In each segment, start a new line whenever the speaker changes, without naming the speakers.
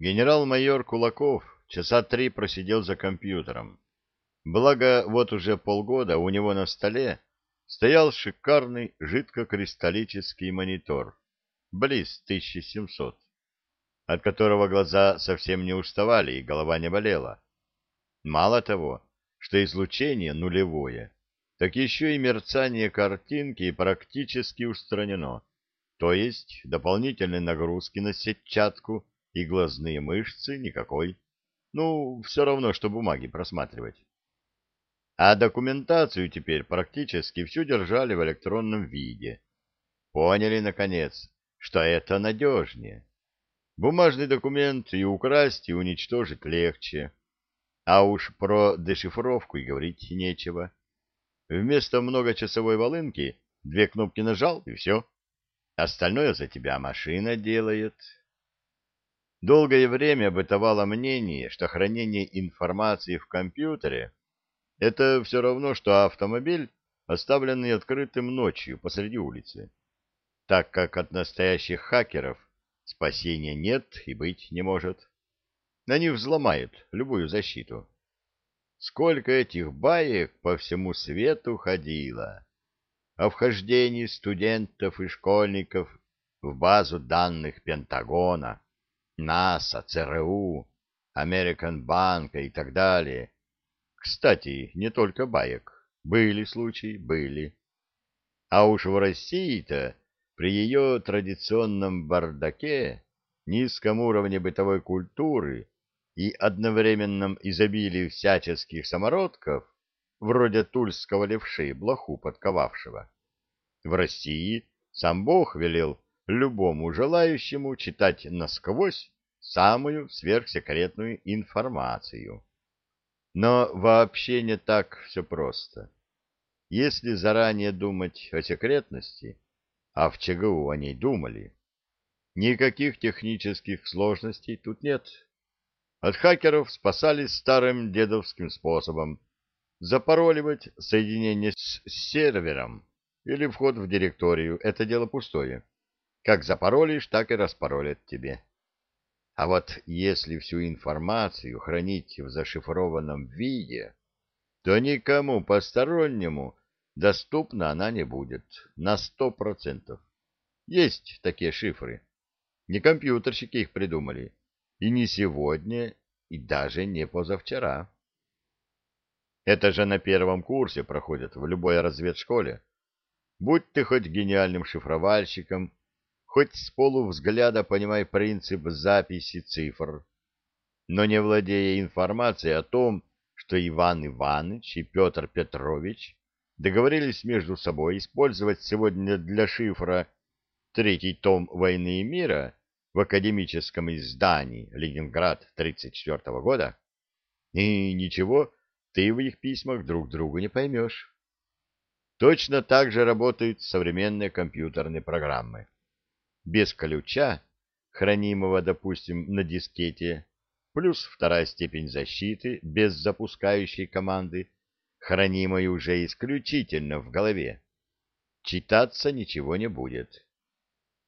Генерал-майор Кулаков часа три просидел за компьютером. Благо, вот уже полгода у него на столе стоял шикарный жидкокристаллический монитор, Близ 1700, от которого глаза совсем не уставали и голова не болела. Мало того, что излучение нулевое, так еще и мерцание картинки практически устранено, то есть дополнительной нагрузки на сетчатку и глазные мышцы никакой. Ну, все равно, что бумаги просматривать. А документацию теперь практически всю держали в электронном виде. Поняли, наконец, что это надежнее. Бумажный документ и украсть, и уничтожить легче. А уж про дешифровку и говорить нечего. Вместо многочасовой волынки две кнопки нажал, и все. Остальное за тебя машина делает. Долгое время бытовало мнение, что хранение информации в компьютере — это все равно, что автомобиль, оставленный открытым ночью посреди улицы, так как от настоящих хакеров спасения нет и быть не может. Они взломают любую защиту. Сколько этих баек по всему свету ходило о вхождении студентов и школьников в базу данных Пентагона, НАСА, ЦРУ, Американ Банка и так далее. Кстати, не только баек. Были случаи, были. А уж в России-то при ее традиционном бардаке, низком уровне бытовой культуры и одновременном изобилии всяческих самородков, вроде тульского левши, блоху подковавшего. В России сам Бог велел любому желающему читать насквозь самую сверхсекретную информацию. Но вообще не так все просто. Если заранее думать о секретности, а в ЧГУ о ней думали, никаких технических сложностей тут нет. От хакеров спасались старым дедовским способом запароливать соединение с сервером или вход в директорию. Это дело пустое. Как запаролишь, так и распаролят тебе. А вот если всю информацию хранить в зашифрованном виде, то никому постороннему доступна она не будет на сто процентов. Есть такие шифры. Не компьютерщики их придумали. И не сегодня, и даже не позавчера. Это же на первом курсе проходят в любой разведшколе. Будь ты хоть гениальным шифровальщиком, хоть с полувзгляда понимай принцип записи цифр, но не владея информацией о том, что Иван Иванович и Петр Петрович договорились между собой использовать сегодня для шифра третий том «Войны и мира» в академическом издании «Ленинград» 1934 года, и ничего, ты в их письмах друг друга не поймешь. Точно так же работают современные компьютерные программы. Без ключа, хранимого, допустим, на дискете, плюс вторая степень защиты без запускающей команды, хранимой уже исключительно в голове, читаться ничего не будет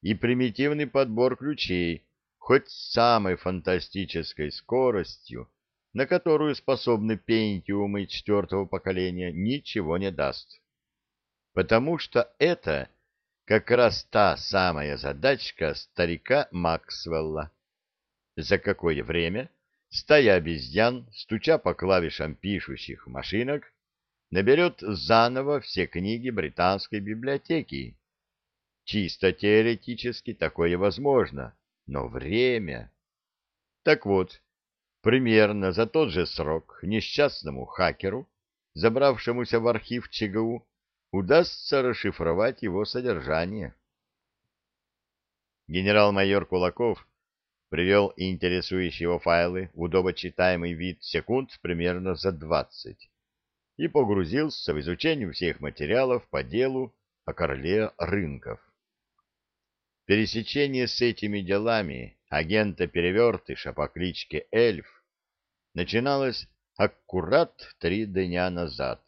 и примитивный подбор ключей, хоть с самой фантастической скоростью, на которую способны пентиумы четвертого поколения, ничего не даст. Потому что это как раз та самая задачка старика Максвелла. За какое время стая обезьян, стуча по клавишам пишущих машинок, наберет заново все книги британской библиотеки Чисто теоретически такое возможно, но время... Так вот, примерно за тот же срок несчастному хакеру, забравшемуся в архив ЧГУ, удастся расшифровать его содержание. Генерал-майор Кулаков привел интересующие его файлы в удобочитаемый вид секунд примерно за двадцать и погрузился в изучение всех материалов по делу о короле рынков. Пересечение с этими делами агента-перевертыша по кличке Эльф начиналось аккурат три дня назад,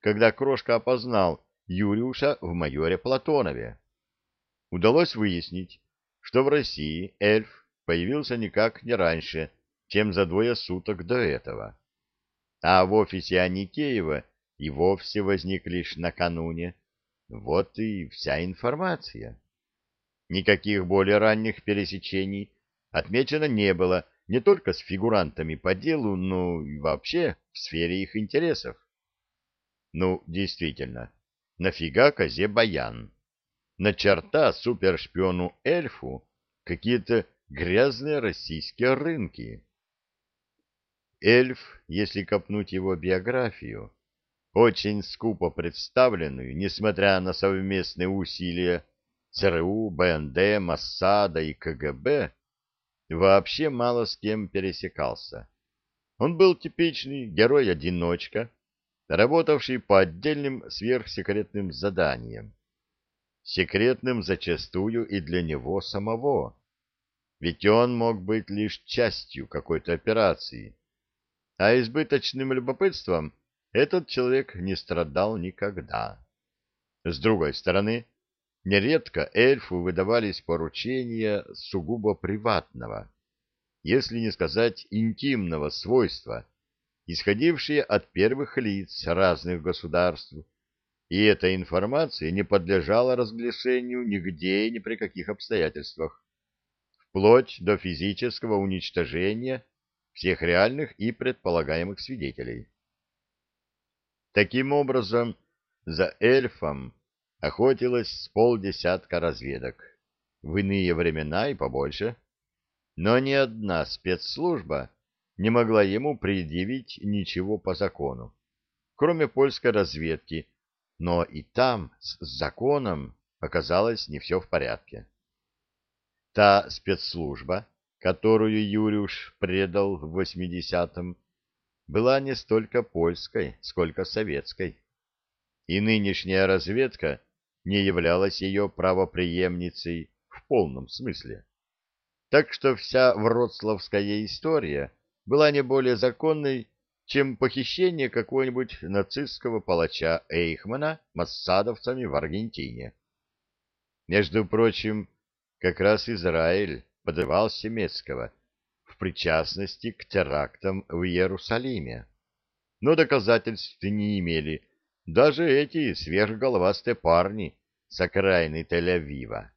когда Крошка опознал Юриуша в майоре Платонове. Удалось выяснить, что в России Эльф появился никак не раньше, чем за двое суток до этого. А в офисе Аникеева и вовсе возник лишь накануне. Вот и вся информация. Никаких более ранних пересечений отмечено не было не только с фигурантами по делу, но и вообще в сфере их интересов. Ну, действительно, нафига козе баян? На черта супершпиону-эльфу какие-то грязные российские рынки. Эльф, если копнуть его биографию, очень скупо представленную, несмотря на совместные усилия ЦРУ, БНД, Моссада и КГБ, вообще мало с кем пересекался. Он был типичный герой-одиночка, работавший по отдельным сверхсекретным заданиям. Секретным зачастую и для него самого. Ведь он мог быть лишь частью какой-то операции. А избыточным любопытством этот человек не страдал никогда. С другой стороны, Нередко эльфу выдавались поручения сугубо приватного, если не сказать интимного свойства, исходившие от первых лиц разных государств, и эта информация не подлежала разглашению нигде и ни при каких обстоятельствах, вплоть до физического уничтожения всех реальных и предполагаемых свидетелей. Таким образом, за эльфом охотилось с полдесятка разведок, в иные времена и побольше, но ни одна спецслужба не могла ему предъявить ничего по закону, кроме польской разведки, но и там с законом оказалось не все в порядке. Та спецслужба, которую Юрюш предал в 80-м, была не столько польской, сколько советской. И нынешняя разведка не являлась ее правопреемницей в полном смысле. Так что вся вроцлавская история была не более законной, чем похищение какого-нибудь нацистского палача Эйхмана массадовцами в Аргентине. Между прочим, как раз Израиль подавал Семецкого в причастности к терактам в Иерусалиме, но доказательств не имели, даже эти сверхголовастые парни с окраины Тель-Авива.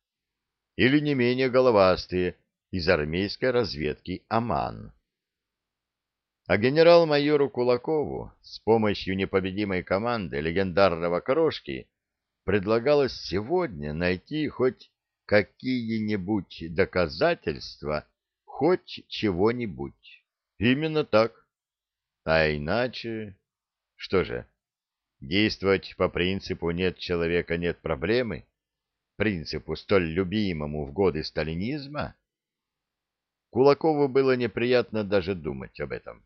Или не менее головастые из армейской разведки Аман. А генерал-майору Кулакову с помощью непобедимой команды легендарного Крошки предлагалось сегодня найти хоть какие-нибудь доказательства хоть чего-нибудь. Именно так. А иначе... Что же, Действовать по принципу «нет человека, нет проблемы», принципу, столь любимому в годы сталинизма? Кулакову было неприятно даже думать об этом.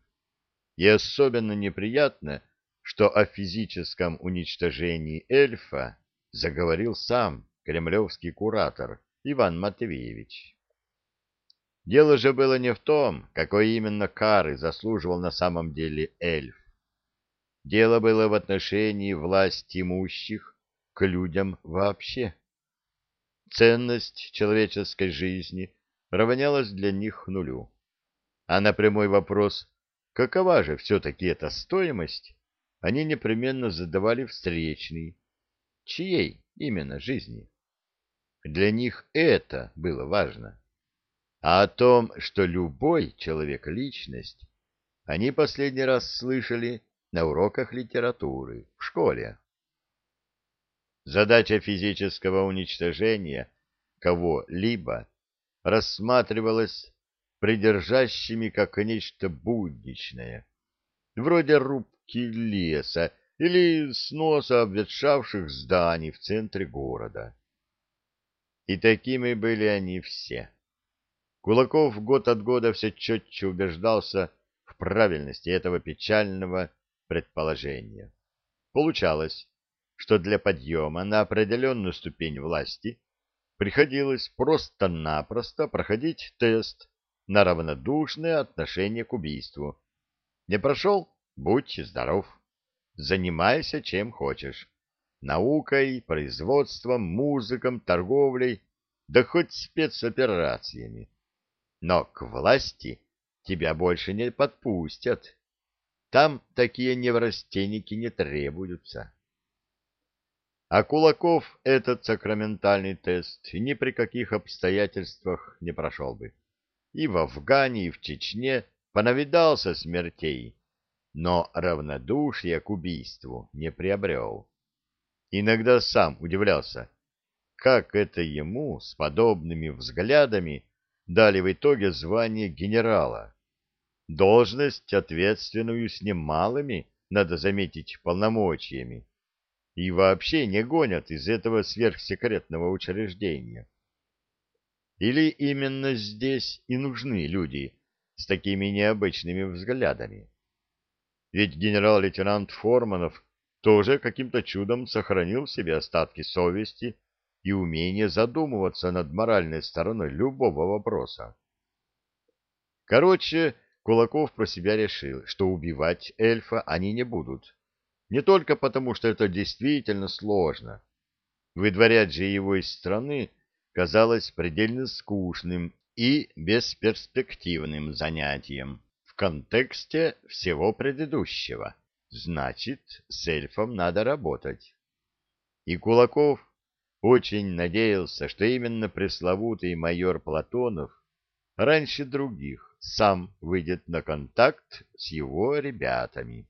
И особенно неприятно, что о физическом уничтожении эльфа заговорил сам кремлевский куратор Иван Матвеевич. Дело же было не в том, какой именно кары заслуживал на самом деле эльф. Дело было в отношении власть имущих к людям вообще. Ценность человеческой жизни равнялась для них нулю. А на прямой вопрос, какова же все-таки эта стоимость, они непременно задавали встречный. Чьей именно жизни? Для них это было важно. А о том, что любой человек-личность, они последний раз слышали на уроках литературы в школе. Задача физического уничтожения кого-либо рассматривалась придержащими как нечто будничное, вроде рубки леса или сноса обветшавших зданий в центре города. И такими были они все. Кулаков год от года все четче убеждался в правильности этого печального предположения. Получалось, что для подъема на определенную ступень власти приходилось просто-напросто проходить тест на равнодушное отношение к убийству. Не прошел? Будь здоров. Занимайся чем хочешь. Наукой, производством, музыком, торговлей, да хоть спецоперациями. но к власти тебя больше не подпустят. Там такие неврастенники не требуются. А Кулаков этот сакраментальный тест ни при каких обстоятельствах не прошел бы. И в Афгане, и в Чечне понавидался смертей, но равнодушие к убийству не приобрел. Иногда сам удивлялся, как это ему с подобными взглядами дали в итоге звание генерала. Должность, ответственную с немалыми, надо заметить, полномочиями и вообще не гонят из этого сверхсекретного учреждения. Или именно здесь и нужны люди с такими необычными взглядами? Ведь генерал-лейтенант Форманов тоже каким-то чудом сохранил в себе остатки совести и умение задумываться над моральной стороной любого вопроса. Короче, Кулаков про себя решил, что убивать эльфа они не будут не только потому, что это действительно сложно. Выдворять же его из страны казалось предельно скучным и бесперспективным занятием в контексте всего предыдущего. Значит, с эльфом надо работать. И Кулаков очень надеялся, что именно пресловутый майор Платонов раньше других сам выйдет на контакт с его ребятами.